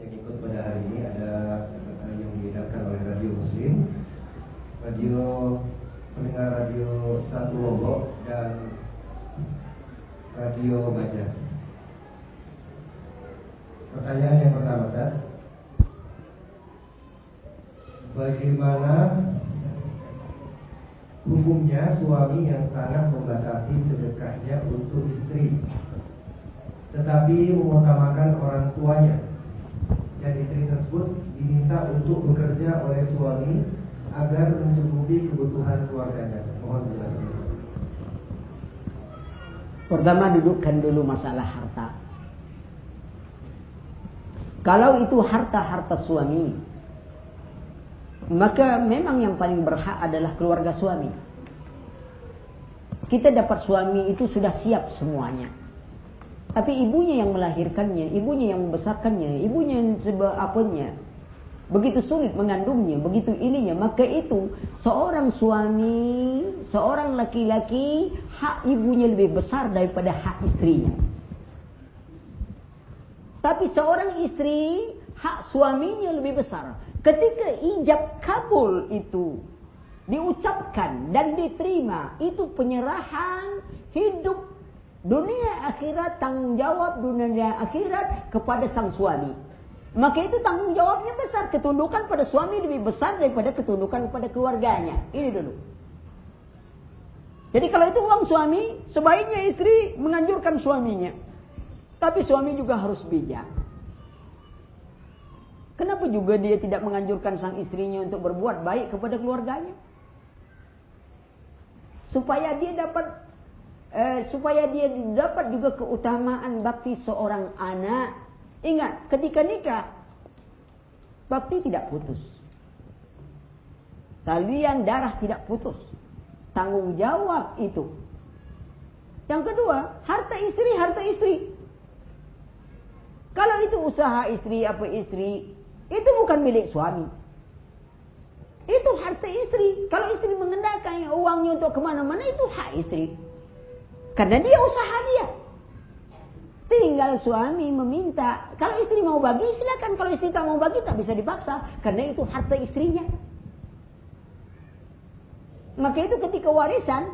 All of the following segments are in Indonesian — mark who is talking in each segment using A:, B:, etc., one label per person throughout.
A: yang ikut pada hari ini ada yang diadakan oleh Radio Muslim, Radio pendengar Radio Satu Lombok dan Radio Baja. Pertanyaan yang pertama, Ustaz. Bagaimana hukumnya suami yang sangat membatasi sedekahnya untuk istri tetapi mengutamakan orang tuanya dan istri tersebut diminta untuk bekerja oleh suami agar mencukupi kebutuhan keluarganya. Mohon penjelasan.
B: Pertama dudukkan dulu masalah harta. Kalau itu harta-harta suami, maka memang yang paling berhak adalah keluarga suami. Kita dapat suami itu sudah siap semuanya. Tapi ibunya yang melahirkannya, ibunya yang membesarkannya, ibunya yang sebab apanya. Begitu sulit mengandungnya, begitu ininya. Maka itu seorang suami, seorang laki-laki, hak ibunya lebih besar daripada hak istrinya. Tapi seorang istri, hak suaminya lebih besar. Ketika ijab kabul itu diucapkan dan diterima, itu penyerahan hidup Dunia akhirat tanggung jawab dunia akhirat kepada sang suami. Maka itu tanggung jawabnya besar. Ketundukan pada suami lebih besar daripada ketundukan kepada keluarganya. Ini dulu. Jadi kalau itu uang suami, sebaiknya istri menganjurkan suaminya. Tapi suami juga harus bijak. Kenapa juga dia tidak menganjurkan sang istrinya untuk berbuat baik kepada keluarganya? Supaya dia dapat eh, supaya dia dapat juga keutamaan bakti seorang anak. Ingat, ketika nikah, bakti tidak putus. Talian darah tidak putus. Tanggung jawab itu. Yang kedua, harta istri, harta istri. Kalau itu usaha istri, apa istri, itu bukan milik suami. Itu harta istri. Kalau istri mengendalikan uangnya untuk ke mana-mana, itu hak istri. Karena dia usaha dia. Tinggal suami meminta. Kalau istri mau bagi silakan. Kalau istri tak mau bagi tak bisa dipaksa. Karena itu harta istrinya. Maka itu ketika warisan.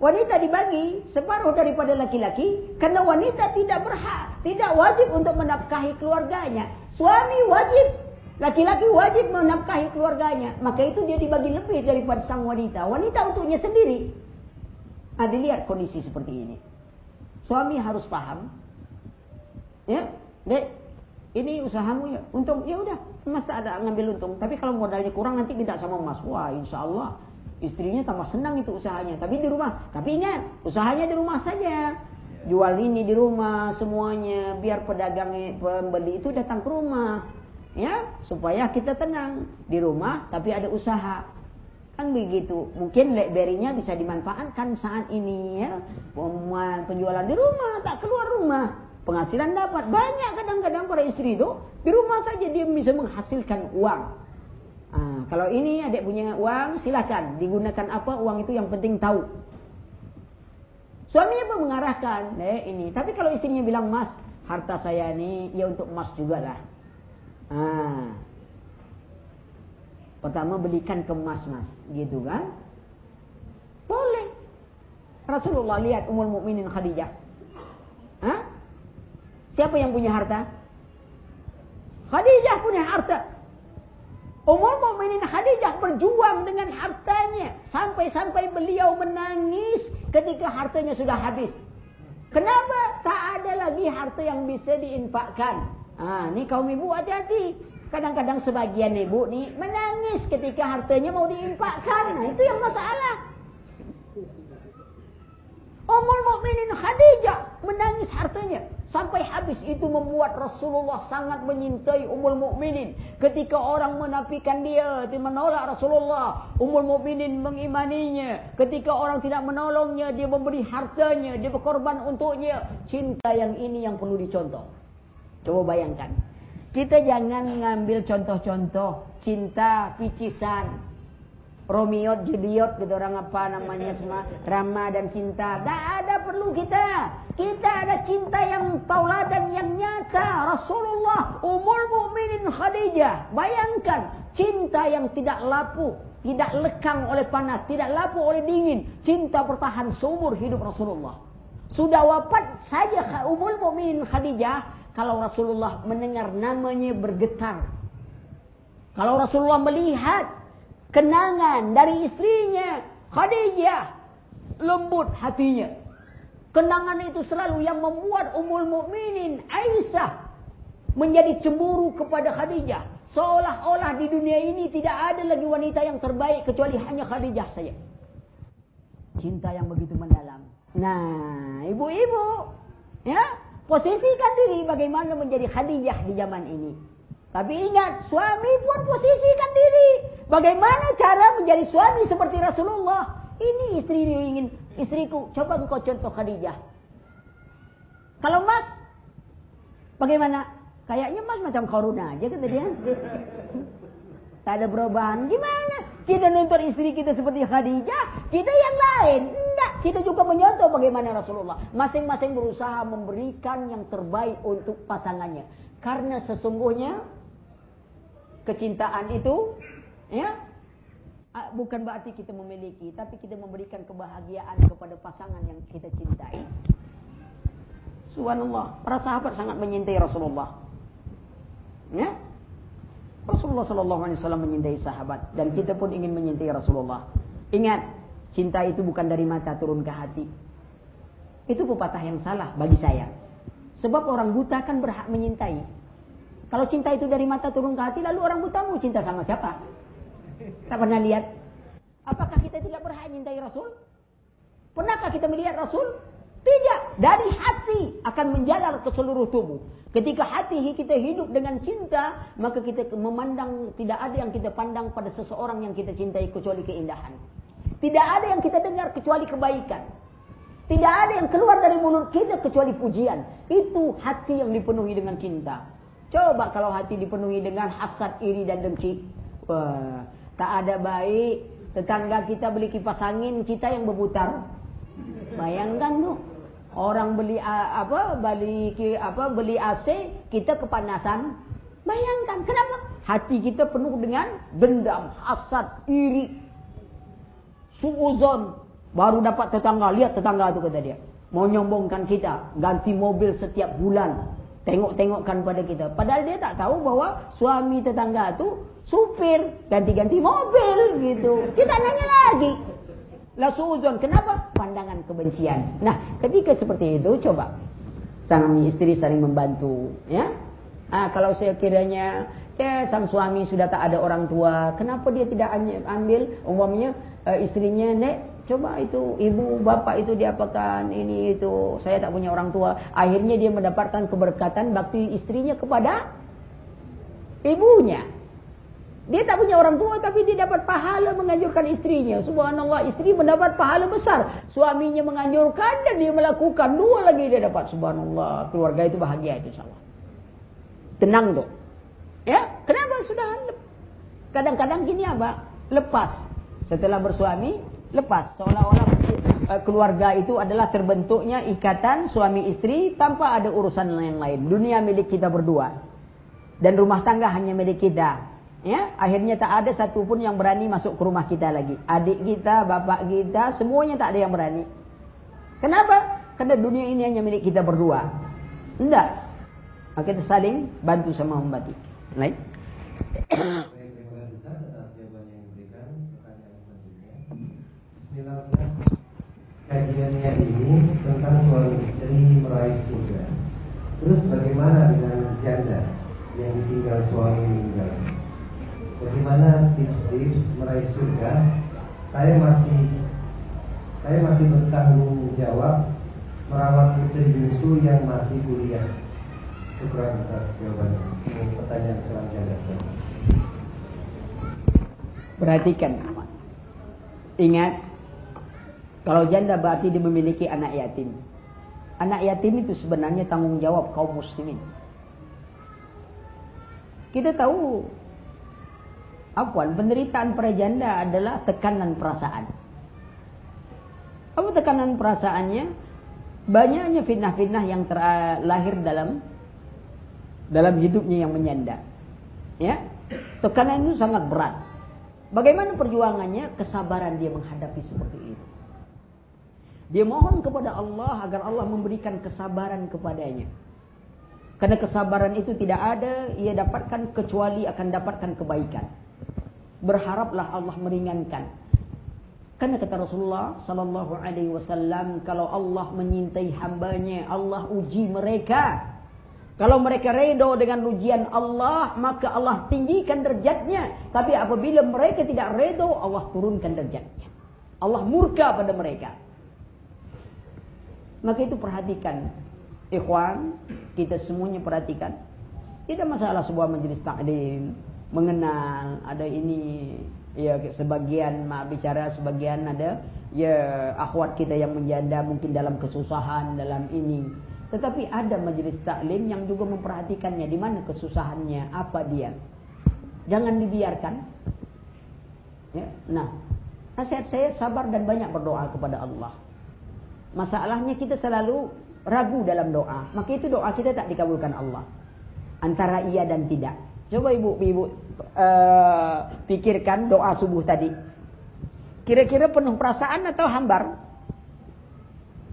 B: Wanita dibagi separuh daripada laki-laki. Karena wanita tidak berhak. Tidak wajib untuk menafkahi keluarganya. Suami wajib. Laki-laki wajib menafkahi keluarganya. Maka itu dia dibagi lebih daripada sang wanita. Wanita untuknya sendiri. Nah, dilihat kondisi seperti ini. Suami harus paham. Ya, dek, ini usahamu ya. Untung, ya udah, mas tak ada ngambil untung. Tapi kalau modalnya kurang nanti minta sama mas. Wah, insya Allah istrinya tambah senang itu usahanya. Tapi di rumah. Tapi ingat, usahanya di rumah saja. Jual ini di rumah semuanya. Biar pedagang pembeli itu datang ke rumah. Ya, supaya kita tenang. Di rumah tapi ada usaha. Kan begitu. Mungkin blackberry-nya bisa dimanfaatkan saat ini ya. Penjualan di rumah, tak keluar rumah. Penghasilan dapat. Banyak kadang-kadang para istri itu. Di rumah saja dia bisa menghasilkan uang. Nah, kalau ini adik punya uang, silakan digunakan apa uang itu yang penting tahu. Suaminya pun mengarahkan, eh ini. Tapi kalau istrinya bilang mas, harta saya ini ya untuk mas juga lah. Ah, Pertama belikan ke mas-mas, gitu kan? Boleh. Rasulullah lihat Ummul Mukminin Khadijah. Hah? Siapa yang punya harta? Khadijah punya harta. Ummul Mukminin Khadijah berjuang dengan hartanya sampai-sampai beliau menangis ketika hartanya sudah habis. Kenapa? Tak ada lagi harta yang bisa diinfakkan. Ah, ini kaum ibu hati-hati. Kadang-kadang sebagian ibu nih menangis ketika hartanya mau diinfakkan. Nah, itu yang masalah. Ummul Mukminin Khadijah menangis hartanya sampai habis itu membuat Rasulullah sangat menyintai Ummul Mukminin. Ketika orang menafikan dia, menolak Rasulullah, Ummul Mukminin mengimaninya. Ketika orang tidak menolongnya, dia memberi hartanya, dia berkorban untuknya. Cinta yang ini yang perlu dicontoh. Coba bayangkan. Kita jangan ngambil contoh-contoh cinta picisan. Romeo, Juliet gitu orang apa namanya semua Rama dan cinta. Tak ada perlu kita. Kita ada cinta yang tauladan yang nyata. Rasulullah, umul mukminin Khadijah. Bayangkan cinta yang tidak lapu, tidak lekang oleh panas, tidak lapu oleh dingin. Cinta bertahan seumur hidup Rasulullah. Sudah wafat saja umul mukminin Khadijah kalau Rasulullah mendengar namanya bergetar. Kalau Rasulullah melihat kenangan dari istrinya Khadijah lembut hatinya. Kenangan itu selalu yang membuat umul mukminin Aisyah menjadi cemburu kepada Khadijah. Seolah-olah di dunia ini tidak ada lagi wanita yang terbaik kecuali hanya Khadijah saja. Cinta yang begitu mendalam. Nah ibu-ibu ya posisikan diri bagaimana menjadi Khadijah di zaman ini tapi ingat, suami pun posisikan diri. Bagaimana cara menjadi suami seperti Rasulullah? Ini istri ingin istriku. Coba engkau contoh Khadijah. Kalau mas, bagaimana? Kayaknya mas macam koruna aja kata dia. Tak ada perubahan. Gimana? Kita nonton istri kita seperti Khadijah, kita yang lain. Enggak, kita juga menyontoh bagaimana Rasulullah. Masing-masing berusaha memberikan yang terbaik untuk pasangannya. Karena sesungguhnya kecintaan itu ya bukan berarti kita memiliki tapi kita memberikan kebahagiaan kepada pasangan yang kita cintai subhanallah para sahabat sangat menyintai Rasulullah ya Rasulullah Shallallahu Alaihi Wasallam menyintai sahabat dan kita pun ingin menyintai Rasulullah ingat cinta itu bukan dari mata turun ke hati itu pepatah yang salah bagi saya sebab orang buta kan berhak menyintai kalau cinta itu dari mata turun ke hati, lalu orang buta mau cinta sama siapa? Tak pernah lihat. Apakah kita tidak berhak menyintai Rasul? Pernahkah kita melihat Rasul? Tidak. Dari hati akan menjalar ke seluruh tubuh. Ketika hati kita hidup dengan cinta, maka kita memandang tidak ada yang kita pandang pada seseorang yang kita cintai kecuali keindahan. Tidak ada yang kita dengar kecuali kebaikan. Tidak ada yang keluar dari mulut kita kecuali pujian. Itu hati yang dipenuhi dengan cinta. Coba kalau hati dipenuhi dengan hasad, iri dan dengki. Wah, tak ada baik. Tetangga kita beli kipas angin, kita yang berputar. Bayangkan tuh. Orang beli apa beli apa beli AC, kita kepanasan. Bayangkan kenapa? Hati kita penuh dengan dendam, hasad, iri, suuzon. Baru dapat tetangga, lihat tetangga itu kata dia. Mau nyombongkan kita, ganti mobil setiap bulan tengok-tengokkan pada kita. Padahal dia tak tahu bahwa suami tetangga itu supir, ganti-ganti mobil gitu. Kita nanya lagi. La suuzon, kenapa? Pandangan kebencian. Nah, ketika seperti itu coba sang istri saling membantu, ya. Ah, kalau saya kiranya ya sang suami sudah tak ada orang tua, kenapa dia tidak ambil umumnya uh, istrinya, "Nek, Coba itu ibu bapak itu diapakan ini itu saya tak punya orang tua. Akhirnya dia mendapatkan keberkatan bakti istrinya kepada ibunya. Dia tak punya orang tua tapi dia dapat pahala menganjurkan istrinya. Subhanallah istri mendapat pahala besar. Suaminya menganjurkan dan dia melakukan. Dua lagi dia dapat. Subhanallah keluarga itu bahagia itu salah. Tenang tuh. Ya kenapa sudah kadang-kadang gini apa? Lepas setelah bersuami lepas seolah-olah eh, keluarga itu adalah terbentuknya ikatan suami istri tanpa ada urusan yang lain. Dunia milik kita berdua dan rumah tangga hanya milik kita. Ya, akhirnya tak ada satupun yang berani masuk ke rumah kita lagi. Adik kita, bapak kita, semuanya tak ada yang berani. Kenapa? Karena dunia ini hanya milik kita berdua. Tidak. Maka kita saling bantu sama membantu. Lain.
A: kajiannya ini tentang suami istri meraih surga. Terus bagaimana dengan janda yang ditinggal suami meninggal? Bagaimana tips-tips meraih surga? Saya masih saya masih bertanggung jawab merawat putri bungsu yang masih kuliah. Syukur atas jawabannya. Ini pertanyaan selanjutnya.
B: Perhatikan. Ingat kalau janda berarti dia memiliki anak yatim. Anak yatim itu sebenarnya tanggung jawab kaum muslimin. Kita tahu Apaan? Penderitaan para janda adalah tekanan perasaan. Apa tekanan perasaannya? Banyaknya fitnah-fitnah yang terlahir dalam dalam hidupnya yang menyanda. Ya, tekanan itu sangat berat. Bagaimana perjuangannya? Kesabaran dia menghadapi seperti itu. Dia mohon kepada Allah agar Allah memberikan kesabaran kepadanya. Karena kesabaran itu tidak ada, ia dapatkan kecuali akan dapatkan kebaikan. Berharaplah Allah meringankan. Karena kata Rasulullah Sallallahu Alaihi Wasallam, kalau Allah menyintai hambanya, Allah uji mereka. Kalau mereka redo dengan ujian Allah, maka Allah tinggikan derajatnya. Tapi apabila mereka tidak redo, Allah turunkan derajatnya. Allah murka pada mereka. Maka itu perhatikan Ikhwan, kita semuanya perhatikan. Tidak masalah sebuah majelis taklim mengenal ada ini ya sebagian maaf bicara sebagian ada ya akhwat kita yang menjanda mungkin dalam kesusahan dalam ini. Tetapi ada majelis taklim yang juga memperhatikannya di mana kesusahannya apa dia. Jangan dibiarkan. Ya nah nasihat saya sabar dan banyak berdoa kepada Allah. Masalahnya kita selalu ragu dalam doa, maka itu doa kita tak dikabulkan Allah. Antara iya dan tidak. Coba ibu-ibu uh, pikirkan doa subuh tadi. Kira-kira penuh perasaan atau hambar?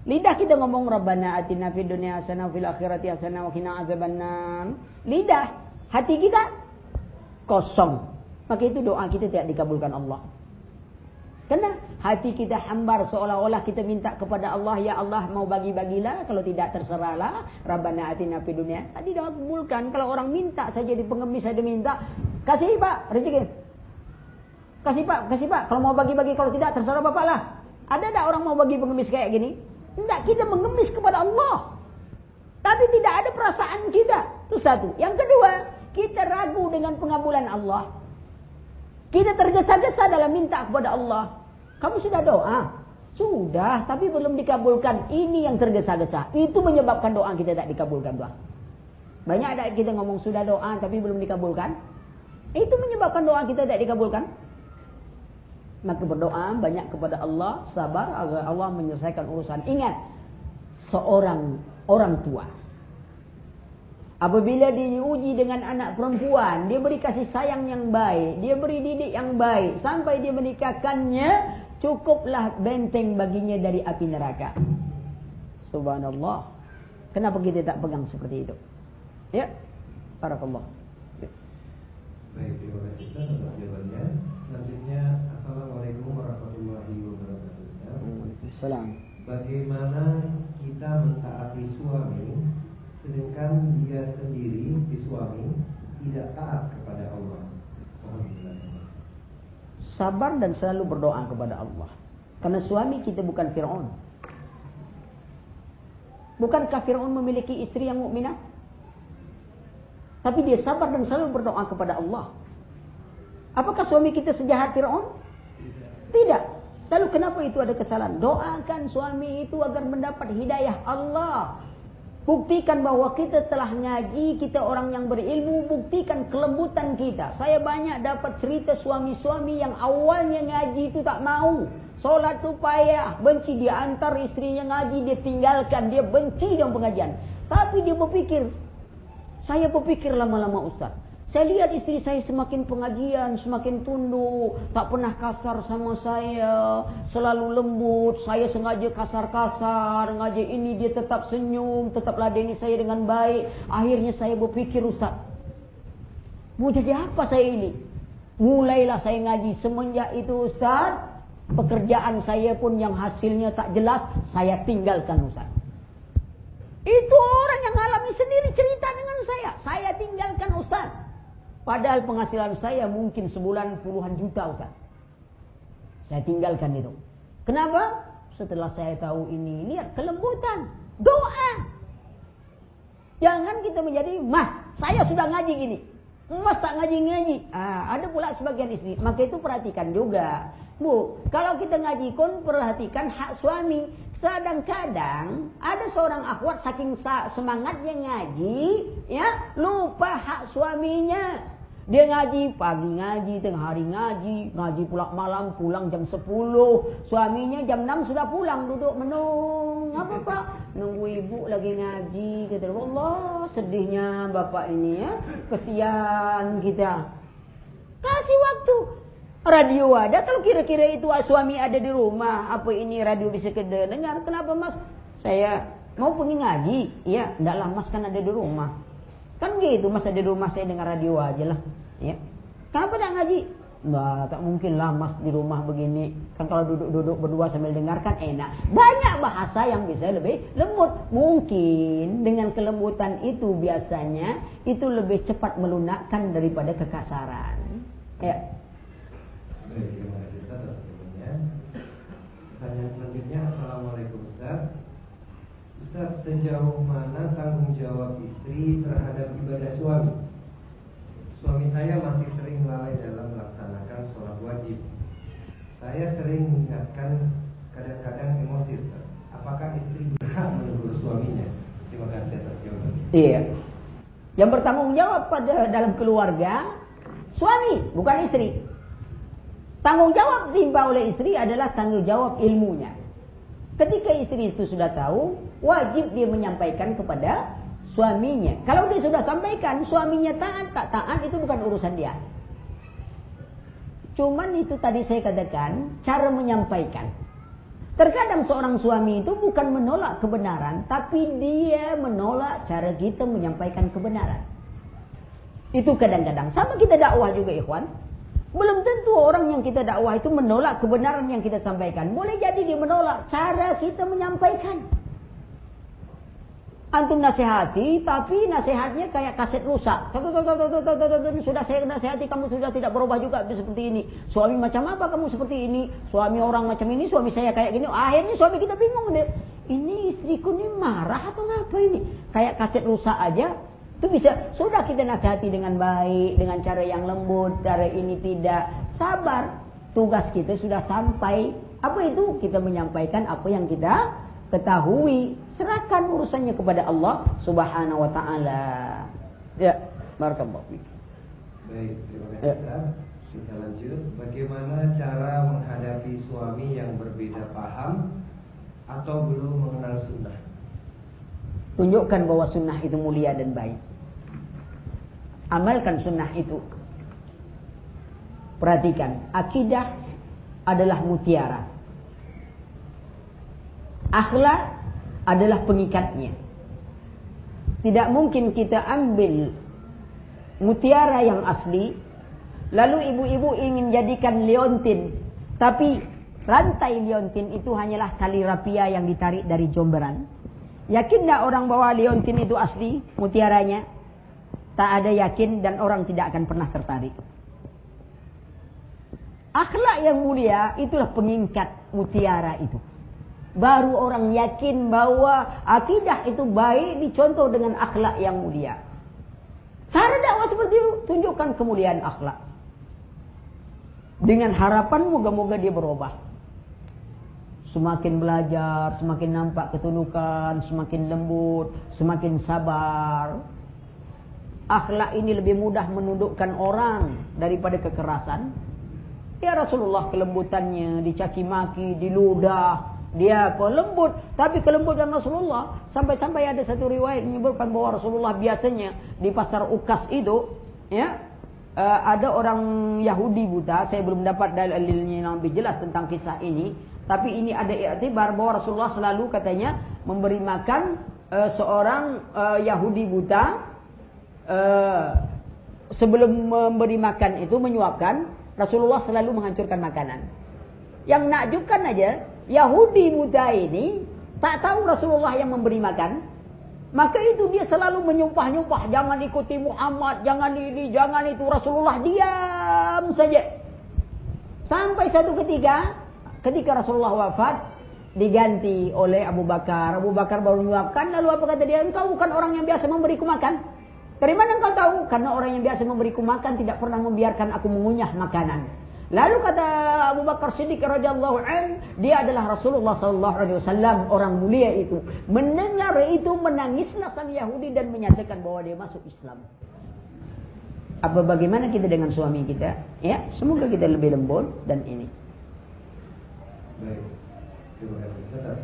B: Lidah kita ngomong Rabbana atina fid dunya hasanah fil akhirati hasanah wa qina azabannar. Lidah, hati kita kosong. Maka itu doa kita tidak dikabulkan Allah. Karena hati kita hambar seolah-olah kita minta kepada Allah, ya Allah mau bagi-bagilah, kalau tidak terserahlah. Rabbana atina fid dunia. Tadi dah kabulkan. Kalau orang minta saja di pengemis saja minta, kasih Pak rezeki. Kasih Pak, kasih Pak. Kalau mau bagi-bagi, kalau tidak terserah Bapak lah. Ada tak orang mau bagi pengemis kayak gini? Tidak, kita mengemis kepada Allah. Tapi tidak ada perasaan kita. Itu satu. Yang kedua, kita ragu dengan pengabulan Allah. Kita tergesa-gesa dalam minta kepada Allah. Kamu sudah doa? Sudah, tapi belum dikabulkan. Ini yang tergesa-gesa. Itu menyebabkan doa kita tak dikabulkan, doa. Banyak ada kita ngomong sudah doa tapi belum dikabulkan. Itu menyebabkan doa kita tak dikabulkan. Maka berdoa banyak kepada Allah, sabar agar Allah menyelesaikan urusan. Ingat, seorang orang tua Apabila diuji dengan anak perempuan, dia beri kasih sayang yang baik, dia beri didik yang baik, sampai dia menikahkannya, cukuplah benteng baginya dari api neraka. Subhanallah. Kenapa kita tak pegang seperti itu? Ya, Barakallah.
A: Baik, terima kasih Ustaz untuk jawabannya. Selanjutnya, Assalamualaikum warahmatullahi wabarakatuh.
B: Waalaikumsalam.
A: Bagaimana kita mentaati suami sedangkan dia sendiri si suami tidak taat kepada Allah.
B: Sabar dan selalu berdoa kepada Allah. Karena suami kita bukan Fir'aun. Bukankah Fir'aun memiliki istri yang mukminah? Tapi dia sabar dan selalu berdoa kepada Allah. Apakah suami kita sejahat Fir'aun? Tidak. Lalu kenapa itu ada kesalahan? Doakan suami itu agar mendapat hidayah Allah. Buktikan bahwa kita telah ngaji, kita orang yang berilmu, buktikan kelembutan kita. Saya banyak dapat cerita suami-suami yang awalnya ngaji itu tak mau. Solat tu payah, benci dia antar istrinya ngaji, dia tinggalkan, dia benci dengan pengajian. Tapi dia berpikir, saya berpikir lama-lama Ustaz. Saya lihat istri saya semakin pengajian, semakin tunduk, tak pernah kasar sama saya, selalu lembut, saya sengaja kasar-kasar, ngaji ini dia tetap senyum, tetap ladeni saya dengan baik. Akhirnya saya berpikir Ustaz, mau jadi apa saya ini? Mulailah saya ngaji semenjak itu Ustaz, pekerjaan saya pun yang hasilnya tak jelas, saya tinggalkan Ustaz. Itu orang yang alami sendiri cerita dengan saya. Saya tinggalkan Ustaz. Padahal penghasilan saya mungkin sebulan puluhan juta Ustaz. Saya tinggalkan itu. Kenapa? Setelah saya tahu ini, lihat kelembutan, doa. Jangan kita menjadi, mah, saya sudah ngaji gini. Mas tak ngaji-ngaji. Ah, ada pula sebagian istri. Maka itu perhatikan juga. Bu, kalau kita ngaji pun perhatikan hak suami. Kadang-kadang ada seorang akhwat saking semangatnya ngaji, ya lupa hak suaminya. Dia ngaji, pagi ngaji, tengah hari ngaji, ngaji pulang malam, pulang jam 10. Suaminya jam 6 sudah pulang, duduk menung. Apa pak? Nunggu ibu lagi ngaji. Kata Allah, sedihnya bapak ini ya. Kesian kita. Kasih waktu. Radio ada, kalau kira-kira itu suami ada di rumah, apa ini radio bisa dengar? Kenapa mas? Saya mau pergi ngaji, iya, ndaklah mas kan ada di rumah. Kan gitu, mas ada di rumah saya dengar radio aja lah. Ya. Kenapa tidak ngaji? Nah, tak mungkin lah mas di rumah begini. Kan kalau duduk-duduk berdua sambil dengarkan enak. Banyak bahasa yang bisa lebih lembut. Mungkin dengan kelembutan itu biasanya itu lebih cepat melunakkan daripada kekasaran. Ya.
A: terima kasih atas Pertanyaan selanjutnya, Assalamualaikum Ustaz. Sejauh mana tanggung jawab istri terhadap ibadah suami? Suami saya masih sering lalai dalam melaksanakan sholat wajib. Saya sering mengingatkan kadang-kadang emosi. Apakah istri berhak menegur suaminya? Terima kasih atas jawabannya.
B: Iya. Yang bertanggung jawab pada dalam keluarga suami, bukan istri. Tanggung jawab timba oleh istri adalah tanggung jawab ilmunya. Ketika istri itu sudah tahu, wajib dia menyampaikan kepada suaminya. Kalau dia sudah sampaikan, suaminya taat, tak taat, itu bukan urusan dia. Cuman itu tadi saya katakan, cara menyampaikan. Terkadang seorang suami itu bukan menolak kebenaran, tapi dia menolak cara kita menyampaikan kebenaran. Itu kadang-kadang. Sama kita dakwah juga ikhwan. Belum tentu orang yang kita dakwah itu menolak kebenaran yang kita sampaikan. Boleh jadi dia menolak cara kita menyampaikan. Antum nasihati, tapi nasihatnya kayak kaset rusak. Sudah saya nasihati, kamu sudah tidak berubah juga seperti ini. Suami macam apa kamu seperti ini? Suami orang macam ini, suami saya kayak gini. Akhirnya suami kita bingung deh. Ini istriku ini marah atau ngapa ini? Kayak kaset rusak aja. Itu bisa, sudah kita nasihati dengan baik, dengan cara yang lembut, cara ini tidak. Sabar, tugas kita sudah sampai. Apa itu? Kita menyampaikan apa yang kita ketahui serahkan urusannya kepada Allah Subhanahu wa taala. Ya, barakallahu
A: fiik. Baik, terima kasih. Ya. Kita lanjut. Bagaimana cara menghadapi suami yang berbeda paham atau belum mengenal sunnah?
B: Tunjukkan bahwa sunnah itu mulia dan baik. Amalkan sunnah itu. Perhatikan, akidah adalah mutiara. Akhlak adalah pengikatnya. Tidak mungkin kita ambil mutiara yang asli, lalu ibu-ibu ingin jadikan liontin, tapi rantai liontin itu hanyalah tali rapia yang ditarik dari jomberan. Yakin tidak orang bawa liontin itu asli, mutiaranya? Tak ada yakin dan orang tidak akan pernah tertarik. Akhlak yang mulia itulah pengikat mutiara itu baru orang yakin bahwa akidah itu baik dicontoh dengan akhlak yang mulia. Cara dakwah seperti itu tunjukkan kemuliaan akhlak. Dengan harapan moga-moga dia berubah. Semakin belajar, semakin nampak ketundukan, semakin lembut, semakin sabar. Akhlak ini lebih mudah menundukkan orang daripada kekerasan. Ya Rasulullah kelembutannya dicaci maki, diludah, dia apa lembut, tapi kelembutan Rasulullah sampai-sampai ada satu riwayat menyebutkan bahwa Rasulullah biasanya di pasar Ukas itu ya uh, ada orang Yahudi buta, saya belum dapat dalilnya yang lebih jelas tentang kisah ini, tapi ini ada iktibar bahwa Rasulullah selalu katanya memberi makan uh, seorang uh, Yahudi buta uh, sebelum memberi makan itu menyuapkan Rasulullah selalu menghancurkan makanan. Yang nakjubkan aja Yahudi muda ini tak tahu Rasulullah yang memberi makan. Maka itu dia selalu menyumpah-nyumpah. Jangan ikuti Muhammad. Jangan ini, jangan itu. Rasulullah diam saja. Sampai satu ketika. Ketika Rasulullah wafat. Diganti oleh Abu Bakar. Abu Bakar baru menyuapkan. Lalu apa kata dia? Engkau bukan orang yang biasa memberiku makan. Dari mana engkau tahu? Karena orang yang biasa memberiku makan tidak pernah membiarkan aku mengunyah makanan. Lalu kata Abu Bakar Siddiq radhiyallahu an, dia adalah Rasulullah sallallahu alaihi wasallam, orang mulia itu. Mendengar itu menangislah sang Yahudi dan menyatakan bahwa dia masuk Islam. Apa bagaimana kita dengan suami kita? Ya, semoga kita lebih lembut dan ini.
A: Baik. Terima kasih atas.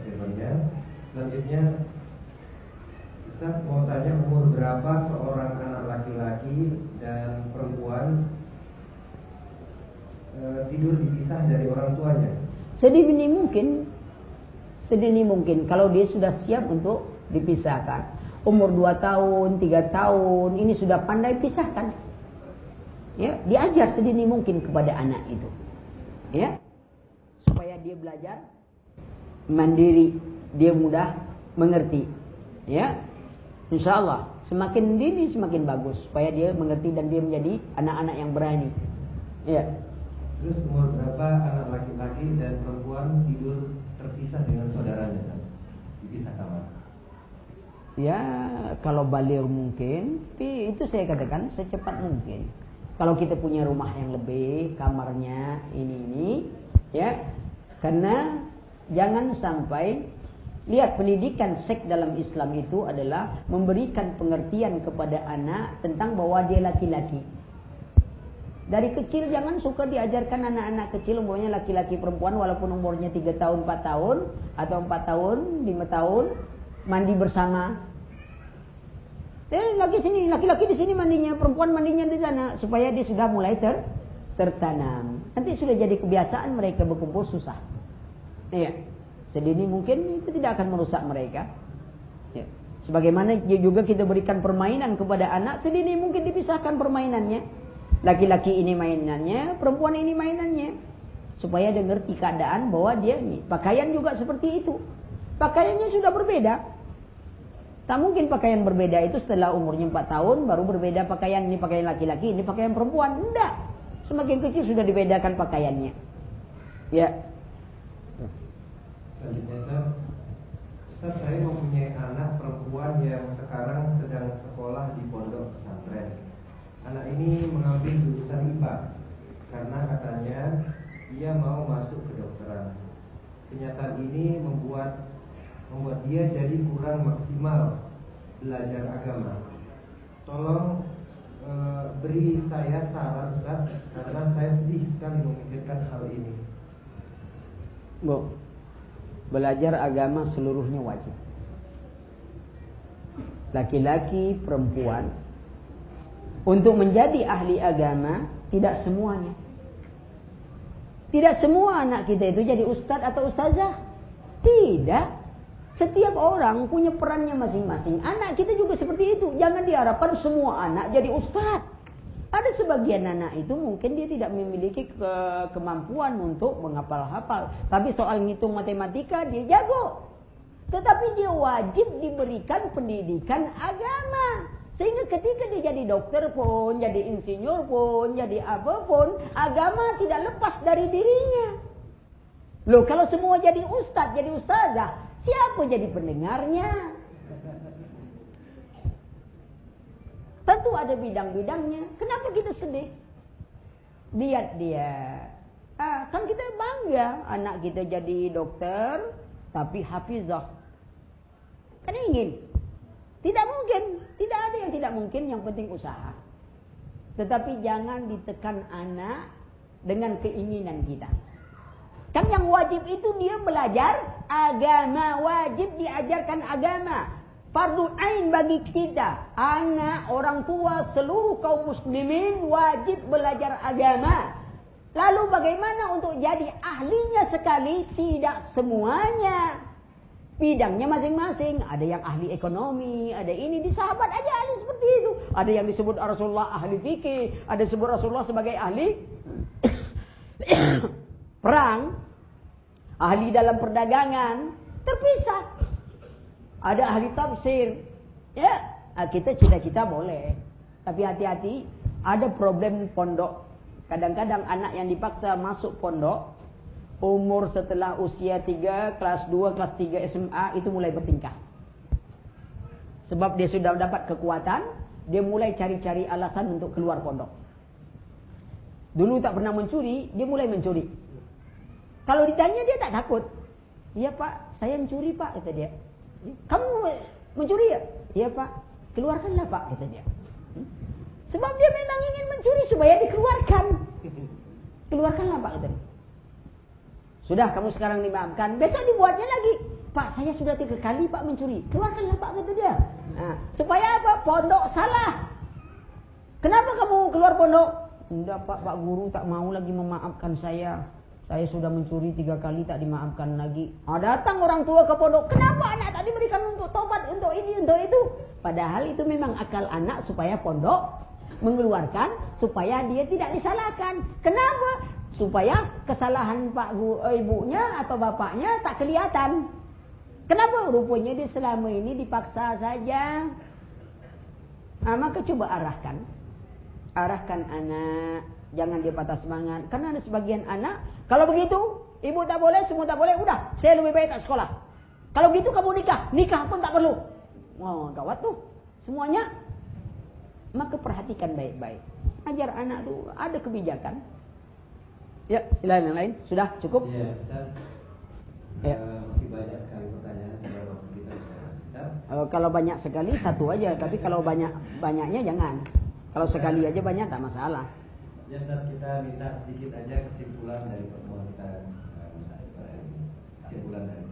A: Selanjutnya Ustaz mau tanya umur berapa seorang anak laki-laki dan perempuan e, tidur dipisah dari orang tuanya?
B: Sedini mungkin, sedini mungkin kalau dia sudah siap untuk dipisahkan. Umur 2 tahun, 3 tahun, ini sudah pandai pisahkan. Ya, diajar sedini mungkin kepada anak itu. Ya. Supaya dia belajar mandiri, dia mudah mengerti. Ya. Insya Allah semakin dini semakin bagus supaya dia mengerti dan dia menjadi anak-anak yang berani. Ya.
A: Terus umur berapa anak laki-laki dan perempuan tidur terpisah dengan saudaranya? Dipisah kamar.
B: Ya, kalau balik mungkin, tapi itu saya katakan secepat mungkin. Kalau kita punya rumah yang lebih, kamarnya ini ini, ya, karena jangan sampai lihat pendidikan seks dalam Islam itu adalah memberikan pengertian kepada anak tentang bahwa dia laki-laki. Dari kecil jangan suka diajarkan anak-anak kecil umurnya laki-laki perempuan walaupun umurnya 3 tahun, 4 tahun atau 4 tahun, 5 tahun mandi bersama Eh, laki sini, laki-laki di sini mandinya, perempuan mandinya di sana, supaya dia sudah mulai ter tertanam. Nanti sudah jadi kebiasaan mereka berkumpul susah. Iya. Sedini mungkin itu tidak akan merusak mereka. Ya. Sebagaimana juga kita berikan permainan kepada anak, sedini mungkin dipisahkan permainannya. Laki-laki ini mainannya, perempuan ini mainannya. Supaya dia ngerti keadaan bahwa dia ini. Pakaian juga seperti itu. Pakaiannya sudah berbeda. Tak mungkin pakaian berbeda itu setelah umurnya 4 tahun baru berbeda pakaian ini pakaian laki-laki, ini pakaian perempuan. Tidak. Semakin kecil sudah dibedakan pakaiannya. Ya.
A: Selanjutnya, Ustaz, saya mempunyai anak perempuan yang sekarang sedang sekolah di pondok pesantren. Anak ini mengambil jurusan IPA karena katanya ia mau masuk ke dokteran. Kenyataan ini membuat membuat dia jadi kurang maksimal belajar agama. Tolong e, beri saya saran Ustaz karena saya sedih sekali memikirkan hal ini.
B: Bu, belajar agama seluruhnya wajib. Laki-laki, perempuan. Untuk menjadi ahli agama, tidak semuanya. Tidak semua anak kita itu jadi ustadz atau ustazah. Tidak. Setiap orang punya perannya masing-masing. Anak kita juga seperti itu. Jangan diharapkan semua anak jadi ustadz. Ada sebagian anak itu mungkin dia tidak memiliki ke kemampuan untuk menghafal-hafal. Tapi soal ngitung matematika dia jago. Tetapi dia wajib diberikan pendidikan agama. Sehingga ketika dia jadi dokter pun, jadi insinyur pun, jadi apa pun, agama tidak lepas dari dirinya. Loh kalau semua jadi ustadz, jadi ustazah, Siapa jadi pendengarnya? Tentu ada bidang-bidangnya. Kenapa kita sedih? Lihat dia. Ah, kan kita bangga anak kita jadi dokter, tapi hafizah. Kan ingin. Tidak mungkin. Tidak ada yang tidak mungkin, yang penting usaha. Tetapi jangan ditekan anak dengan keinginan kita. Kan yang wajib itu dia belajar agama. Wajib diajarkan agama. Fardu ain bagi kita. Anak, orang tua, seluruh kaum muslimin wajib belajar agama. Lalu bagaimana untuk jadi ahlinya sekali? Tidak semuanya. Bidangnya masing-masing. Ada yang ahli ekonomi, ada ini. Di sahabat aja ahli seperti itu. Ada yang disebut Rasulullah ahli fikih. Ada disebut Rasulullah sebagai ahli perang ahli dalam perdagangan, terpisah. Ada ahli tafsir. Ya, ah, kita cita-cita boleh. Tapi hati-hati, ada problem pondok. Kadang-kadang anak yang dipaksa masuk pondok, umur setelah usia 3, kelas 2, kelas 3 SMA itu mulai bertingkah. Sebab dia sudah dapat kekuatan, dia mulai cari-cari alasan untuk keluar pondok. Dulu tak pernah mencuri, dia mulai mencuri. Kalau ditanya dia tak takut. Iya pak, saya mencuri pak, kata dia. Kamu mencuri ya? Iya pak, keluarkanlah pak, kata dia. Hmm? Sebab dia memang ingin mencuri supaya dikeluarkan. Keluarkanlah Pak kata Sudah kamu sekarang dimaafkan, besok dibuatnya lagi. Pak saya sudah tiga kali Pak mencuri. Keluarkanlah Pak kata dia. Nah, supaya apa? Pondok salah. Kenapa kamu keluar pondok? Tidak Pak, Pak Guru tak mau lagi memaafkan saya. Saya sudah mencuri tiga kali tak dimaafkan lagi. Oh, datang orang tua ke pondok. Kenapa anak tak diberikan untuk tobat, untuk ini, untuk itu? Padahal itu memang akal anak supaya pondok mengeluarkan supaya dia tidak disalahkan. Kenapa? Supaya kesalahan pak eh, ibunya atau bapaknya tak kelihatan. Kenapa? Rupanya dia selama ini dipaksa saja. Nah, maka coba arahkan. Arahkan anak. Jangan dia patah semangat. Karena ada sebagian anak kalau begitu, ibu tak boleh, semua tak boleh, udah, saya lebih baik tak sekolah. Kalau gitu kamu nikah, nikah pun tak perlu. Wah, gawat tuh. Semuanya. Maka perhatikan baik-baik. Ajar anak tuh ada kebijakan. Ya, yang lain. Sudah cukup?
A: Ya, Ustaz. Ya. Uh, masih banyak sekali pertanyaan waktu kita.
B: Uh, kalau banyak sekali satu aja, tapi kalau banyak banyaknya jangan. Kalau sekali aja banyak tak masalah.
A: Ya Ustaz, kita minta sedikit aja kesimpulan dari pertemuan kita Kesimpulan dari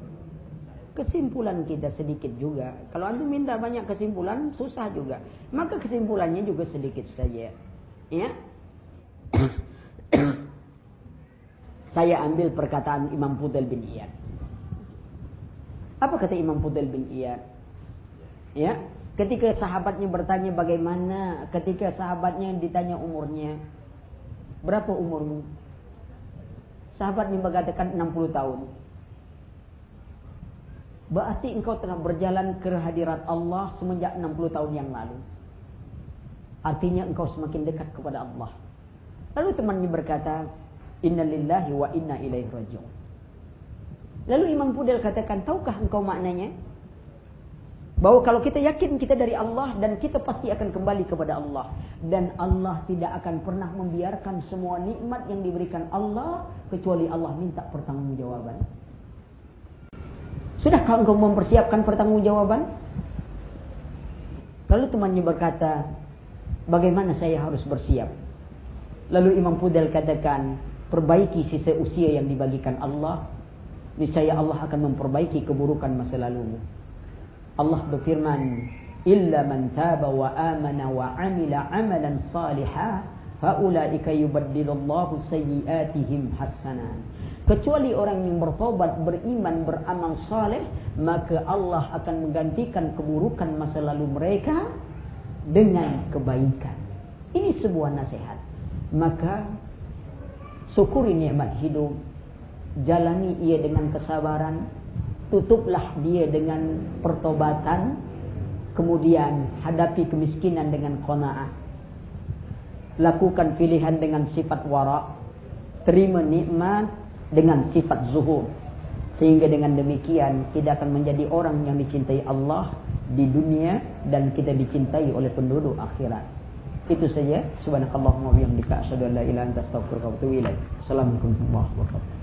B: Kesimpulan kita sedikit juga. Kalau antum minta banyak kesimpulan, susah juga. Maka kesimpulannya juga sedikit saja. Ya. Saya ambil perkataan Imam Fudel bin Iyad. Apa kata Imam Fudel bin Iyad? Ya, ketika sahabatnya bertanya bagaimana, ketika sahabatnya ditanya umurnya, Berapa umurmu? Sahabat mengatakan 60 tahun. Berarti engkau telah berjalan ke hadirat Allah semenjak 60 tahun yang lalu. Artinya engkau semakin dekat kepada Allah. Lalu temannya berkata, Inna lillahi wa inna ilaihi raji'un. Lalu Imam Fudel katakan, tahukah engkau maknanya? Bahwa kalau kita yakin kita dari Allah dan kita pasti akan kembali kepada Allah. Dan Allah tidak akan pernah membiarkan semua nikmat yang diberikan Allah kecuali Allah minta pertanggungjawaban. Sudahkah engkau mempersiapkan pertanggungjawaban? Lalu temannya berkata, bagaimana saya harus bersiap? Lalu Imam Fudel katakan, perbaiki sisa usia yang dibagikan Allah. Niscaya Allah akan memperbaiki keburukan masa lalumu. Allah berfirman, "Illa man taba wa amana wa amila amalan salihan, faulaika yubaddilullahu sayyi'atihim hasanat." Kecuali orang yang bertobat, beriman, beramal saleh, maka Allah akan menggantikan keburukan masa lalu mereka dengan kebaikan. Ini sebuah nasihat. Maka syukuri nikmat hidup, jalani ia dengan kesabaran, tutuplah dia dengan pertobatan kemudian hadapi kemiskinan dengan qanaah. Lakukan pilihan dengan sifat wara terima nikmat dengan sifat zuhur. Sehingga dengan demikian kita akan menjadi orang yang dicintai Allah di dunia dan kita dicintai oleh penduduk akhirat. Itu saja. Subhanakallahumma wa bihamdika asyhadu an la ilaha illa anta astaghfiruka wa atubu ilaik. Assalamualaikum warahmatullahi wabarakatuh